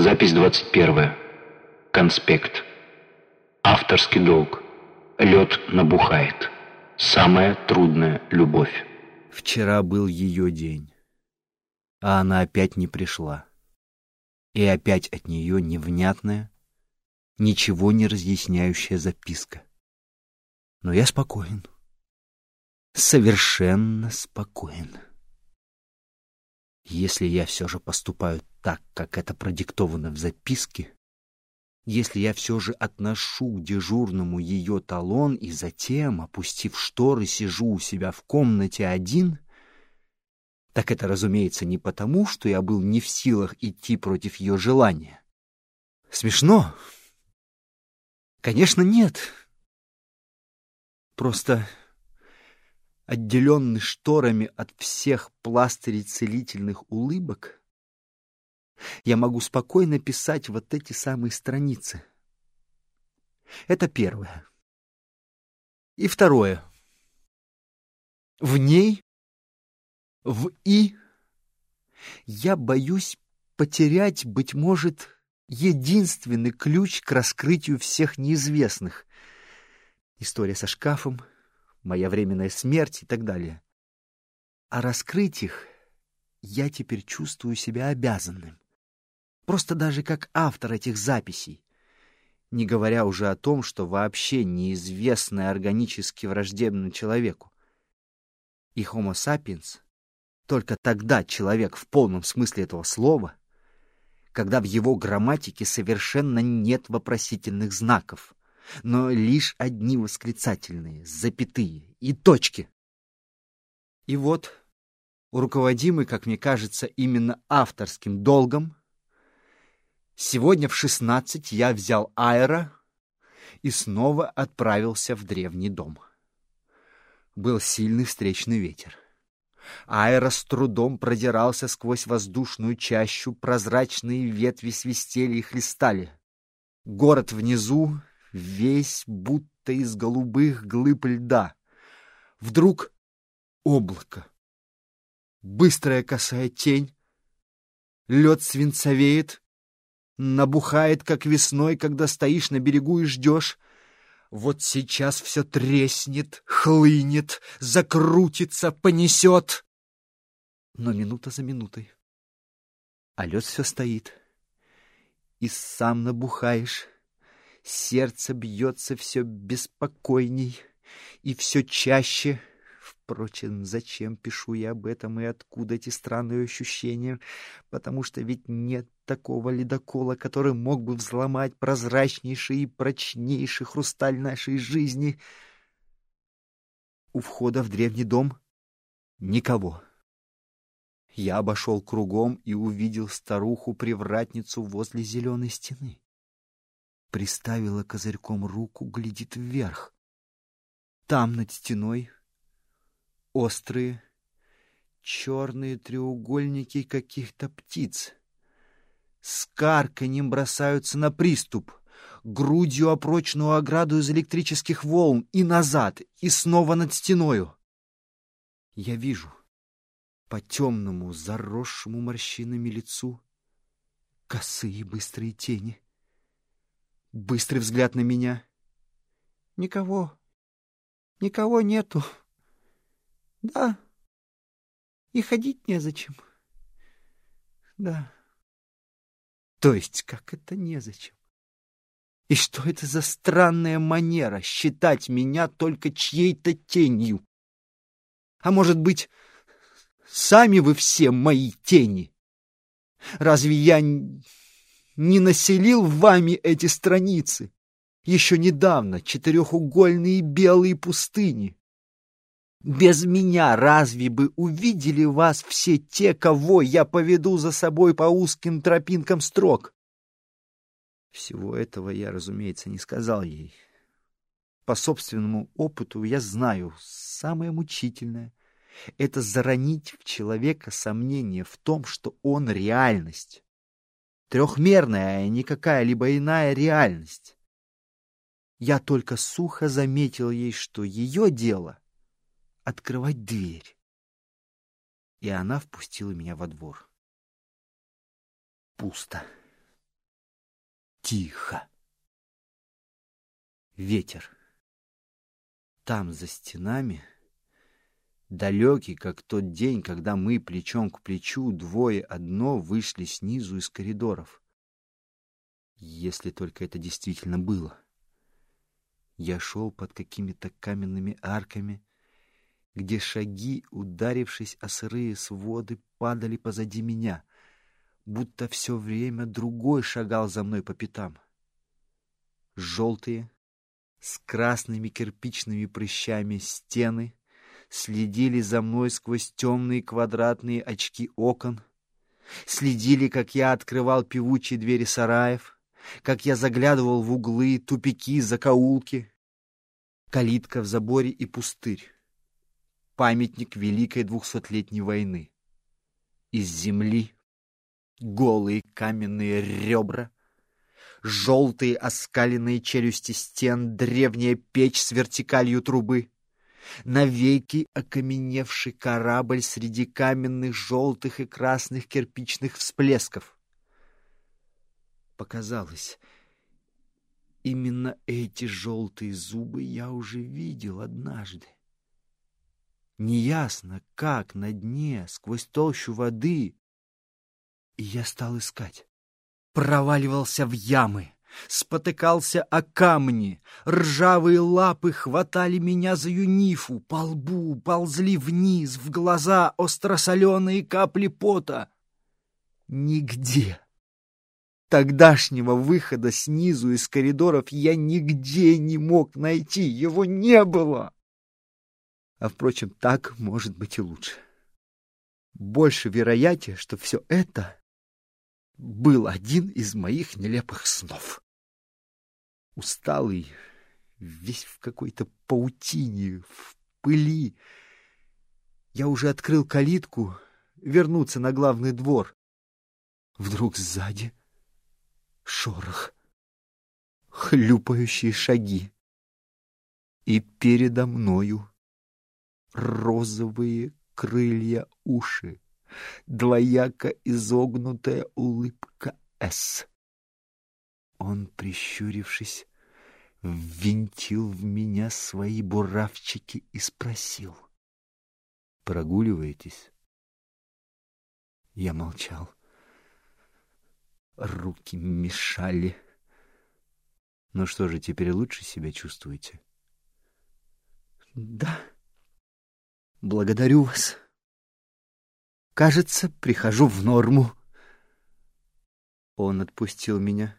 Запись 21. Конспект. Авторский долг. Лед набухает. Самая трудная любовь. Вчера был ее день, а она опять не пришла. И опять от нее невнятная, ничего не разъясняющая записка. Но я спокоен. Совершенно спокоен. Если я все же поступаю так, как это продиктовано в записке, если я все же отношу к дежурному ее талон и затем, опустив шторы, сижу у себя в комнате один, так это, разумеется, не потому, что я был не в силах идти против ее желания. Смешно? Конечно, нет. Просто отделенный шторами от всех пластырей целительных улыбок, я могу спокойно писать вот эти самые страницы. Это первое. И второе. В ней, в «и», я боюсь потерять, быть может, единственный ключ к раскрытию всех неизвестных. История со шкафом — моя временная смерть и так далее. А раскрыть их я теперь чувствую себя обязанным. Просто даже как автор этих записей. Не говоря уже о том, что вообще неизвестное органически враждебно человеку. И Homo sapiens только тогда человек в полном смысле этого слова, когда в его грамматике совершенно нет вопросительных знаков но лишь одни восклицательные, запятые и точки. И вот, руководимый, как мне кажется, именно авторским долгом, сегодня в шестнадцать я взял аэро и снова отправился в древний дом. Был сильный встречный ветер. Аэро с трудом продирался сквозь воздушную чащу, прозрачные ветви свистели и хлестали. Город внизу весь будто из голубых глыб льда. Вдруг облако. Быстрая косая тень. Лед свинцовеет, набухает, как весной, когда стоишь на берегу и ждешь. Вот сейчас все треснет, хлынет, закрутится, понесет. Но минута за минутой. А лед все стоит. И сам набухаешь Сердце бьется все беспокойней и все чаще. Впрочем, зачем пишу я об этом и откуда эти странные ощущения? Потому что ведь нет такого ледокола, который мог бы взломать прозрачнейший и прочнейший хрусталь нашей жизни. У входа в древний дом никого. Я обошел кругом и увидел старуху-привратницу возле зеленой стены приставила козырьком руку, глядит вверх. Там над стеной острые черные треугольники каких-то птиц. С карканьем бросаются на приступ, грудью о прочную ограду из электрических волн и назад, и снова над стеною. Я вижу по темному, заросшему морщинами лицу косые быстрые тени — Быстрый взгляд на меня. Никого. Никого нету. Да. И ходить незачем. Да. То есть, как это незачем? И что это за странная манера считать меня только чьей-то тенью? А может быть, сами вы все мои тени? Разве я не населил вами эти страницы. Еще недавно четырехугольные белые пустыни. Без меня разве бы увидели вас все те, кого я поведу за собой по узким тропинкам строк? Всего этого я, разумеется, не сказал ей. По собственному опыту я знаю, самое мучительное — это заронить в человека сомнение в том, что он реальность трехмерная, а не какая-либо иная реальность. Я только сухо заметил ей, что ее дело — открывать дверь. И она впустила меня во двор. Пусто. Тихо. Ветер. Там, за стенами, далекий, как тот день, когда мы плечом к плечу, двое одно, вышли снизу из коридоров. Если только это действительно было. Я шел под какими-то каменными арками, где шаги, ударившись о сырые своды, падали позади меня, будто все время другой шагал за мной по пятам. Желтые, с красными кирпичными прыщами стены следили за мной сквозь темные квадратные очки окон, следили, как я открывал певучие двери сараев, как я заглядывал в углы, тупики, закоулки. Калитка в заборе и пустырь. Памятник Великой двухсотлетней войны. Из земли голые каменные ребра — желтые оскаленные челюсти стен, древняя печь с вертикалью трубы. Навеки окаменевший корабль среди каменных желтых и красных кирпичных всплесков. Показалось, именно эти желтые зубы я уже видел однажды. Неясно, как на дне, сквозь толщу воды, и я стал искать проваливался в ямы, спотыкался о камни, ржавые лапы хватали меня за юнифу, по лбу ползли вниз, в глаза остросоленые капли пота. Нигде. Тогдашнего выхода снизу из коридоров я нигде не мог найти, его не было. А, впрочем, так может быть и лучше. Больше вероятнее, что все это был один из моих нелепых снов. Усталый, весь в какой-то паутине, в пыли. Я уже открыл калитку, вернуться на главный двор. Вдруг сзади шорох, хлюпающие шаги. И передо мною розовые крылья уши двояко изогнутая улыбка «С». Он, прищурившись, ввинтил в меня свои буравчики и спросил. «Прогуливаетесь?» Я молчал. Руки мешали. «Ну что же, теперь лучше себя чувствуете?» «Да, благодарю вас». Кажется, прихожу в норму. Он отпустил меня,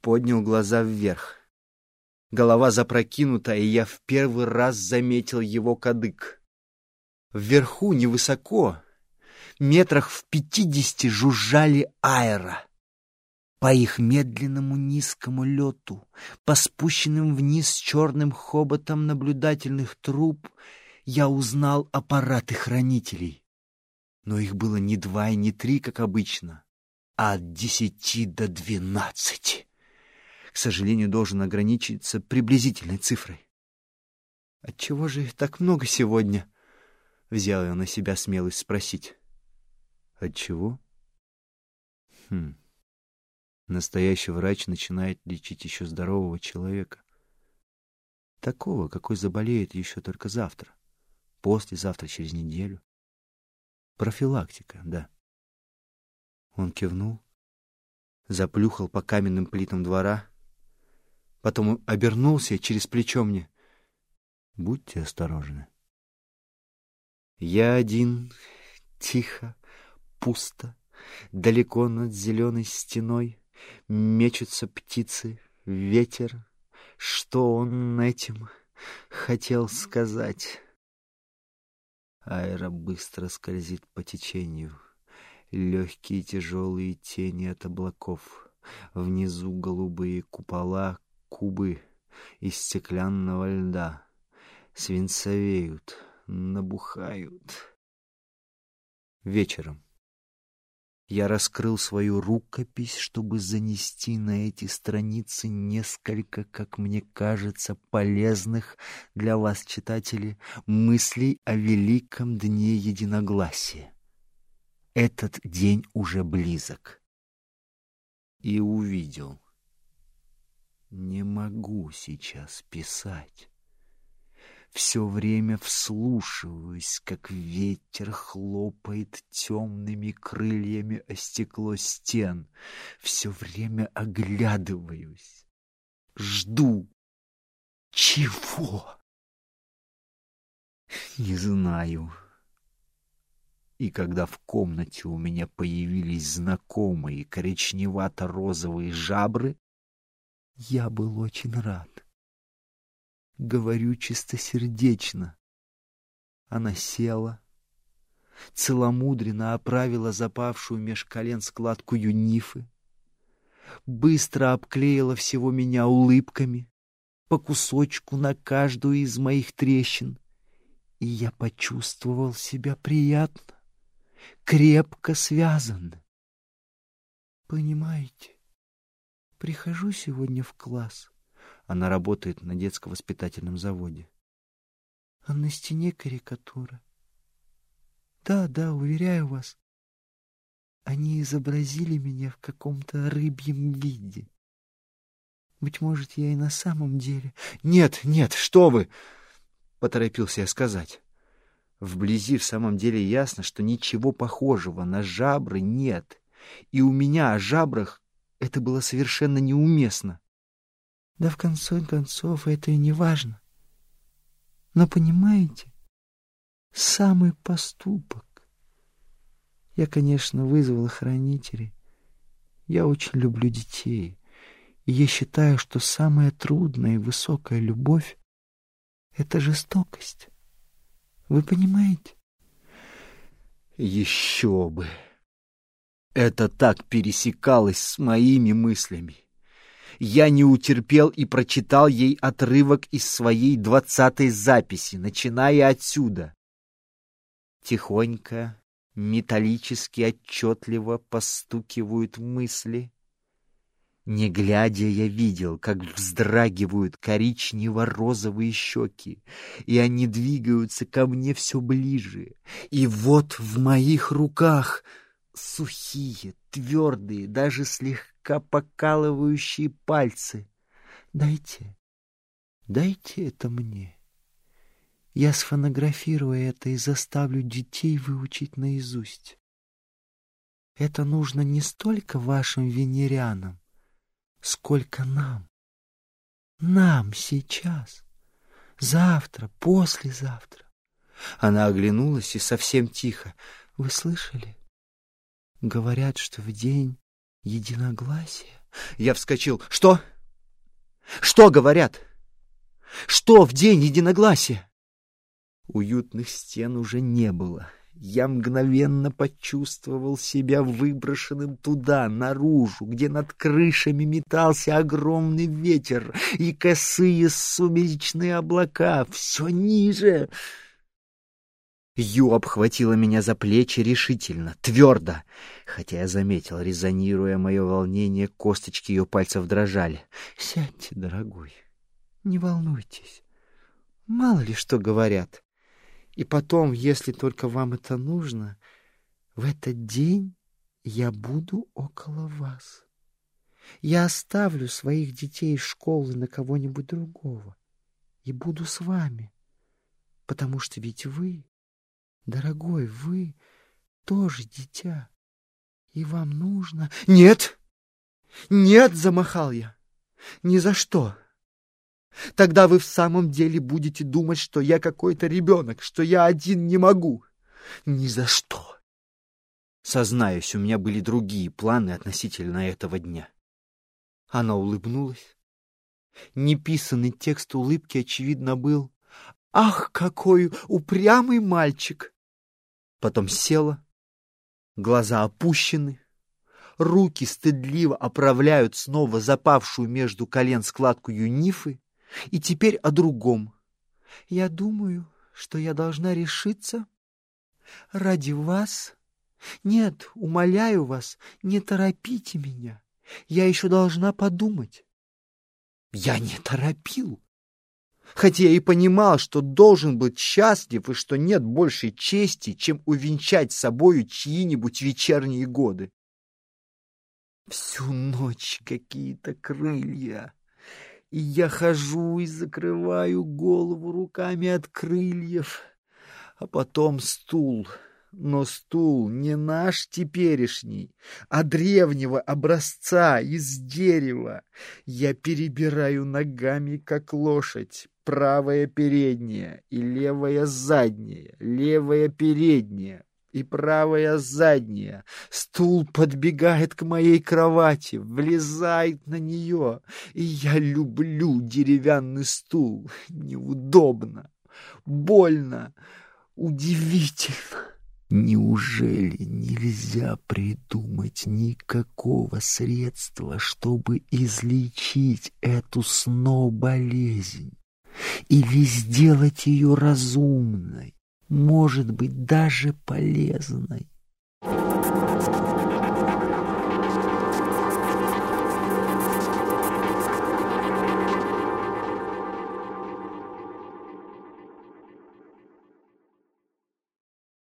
поднял глаза вверх. Голова запрокинута, и я в первый раз заметил его кадык. Вверху, невысоко, метрах в пятидесяти жужжали аэро. По их медленному низкому лету, по спущенным вниз черным хоботам наблюдательных труб, я узнал аппараты хранителей. Но их было не два и не три, как обычно, а от десяти до двенадцати. К сожалению, должен ограничиться приблизительной цифрой. «Отчего же их так много сегодня?» — взял я на себя смелость спросить. «Отчего?» «Хм...» Настоящий врач начинает лечить еще здорового человека. Такого, какой заболеет еще только завтра, послезавтра, через неделю. Профилактика, да. Он кивнул, заплюхал по каменным плитам двора, потом обернулся через плечо мне. Будьте осторожны. Я один, тихо, пусто, далеко над зеленой стеной, мечутся птицы, ветер. Что он этим хотел сказать? Айра быстро скользит по течению. Легкие тяжелые тени от облаков. Внизу голубые купола, кубы из стеклянного льда. Свинцовеют, набухают. Вечером. Я раскрыл свою рукопись, чтобы занести на эти страницы несколько, как мне кажется, полезных для вас, читатели, мыслей о великом дне единогласия. Этот день уже близок. И увидел Не могу сейчас писать. Все время вслушиваюсь, как ветер хлопает темными крыльями о стекло стен. Все время оглядываюсь. Жду. Чего? Не знаю. И когда в комнате у меня появились знакомые коричневато-розовые жабры, я был очень рад говорю чистосердечно. Она села, целомудренно оправила запавшую меж колен складку юнифы, быстро обклеила всего меня улыбками, по кусочку на каждую из моих трещин, и я почувствовал себя приятно, крепко связан. Понимаете, прихожу сегодня в класс, она работает на детско-воспитательном заводе. А на стене карикатура. Да, да, уверяю вас. Они изобразили меня в каком-то рыбьем виде. Быть может, я и на самом деле... Нет, нет, что вы! Поторопился я сказать. Вблизи в самом деле ясно, что ничего похожего на жабры нет. И у меня о жабрах это было совершенно неуместно. Да в конце концов это и не важно. Но понимаете, самый поступок. Я, конечно, вызвал хранителей. Я очень люблю детей. И я считаю, что самая трудная и высокая любовь — это жестокость. Вы понимаете? Еще бы! Это так пересекалось с моими мыслями я не утерпел и прочитал ей отрывок из своей двадцатой записи, начиная отсюда. Тихонько, металлически отчетливо постукивают мысли. Не глядя, я видел, как вздрагивают коричнево-розовые щеки, и они двигаются ко мне все ближе. И вот в моих руках сухие, твердые, даже слегка слегка покалывающие пальцы. Дайте, дайте это мне. Я сфонографирую это и заставлю детей выучить наизусть. Это нужно не столько вашим венерянам, сколько нам. Нам сейчас, завтра, послезавтра. Она оглянулась и совсем тихо. Вы слышали? Говорят, что в день Единогласие? Я вскочил. Что? Что говорят? Что в день единогласия? Уютных стен уже не было. Я мгновенно почувствовал себя выброшенным туда, наружу, где над крышами метался огромный ветер и косые сумеречные облака. Все ниже. Ю обхватила меня за плечи решительно, твердо, хотя я заметил, резонируя мое волнение, косточки ее пальцев дрожали. «Сядьте, дорогой, не волнуйтесь, мало ли что говорят. И потом, если только вам это нужно, в этот день я буду около вас. Я оставлю своих детей из школы на кого-нибудь другого и буду с вами, потому что ведь вы Дорогой, вы тоже дитя, и вам нужно... Нет! Нет, замахал я. Ни за что. Тогда вы в самом деле будете думать, что я какой-то ребенок, что я один не могу. Ни за что. Сознаюсь, у меня были другие планы относительно этого дня. Она улыбнулась. Неписанный текст улыбки, очевидно, был «Ах, какой упрямый мальчик!» Потом села, глаза опущены, руки стыдливо оправляют снова запавшую между колен складку юнифы, и теперь о другом. Я думаю, что я должна решиться ради вас. Нет, умоляю вас, не торопите меня. Я еще должна подумать. Я не торопил хотя и понимал, что должен быть счастлив и что нет большей чести, чем увенчать собою чьи-нибудь вечерние годы. Всю ночь какие-то крылья, И я хожу и закрываю голову руками от крыльев, а потом стул — но стул не наш теперешний, а древнего образца из дерева. Я перебираю ногами, как лошадь, правая передняя и левая задняя, левая передняя и правая задняя. Стул подбегает к моей кровати, влезает на нее, и я люблю деревянный стул. Неудобно, больно, удивительно. Неужели нельзя придумать никакого средства, чтобы излечить эту сно-болезнь? Или сделать ее разумной, может быть, даже полезной?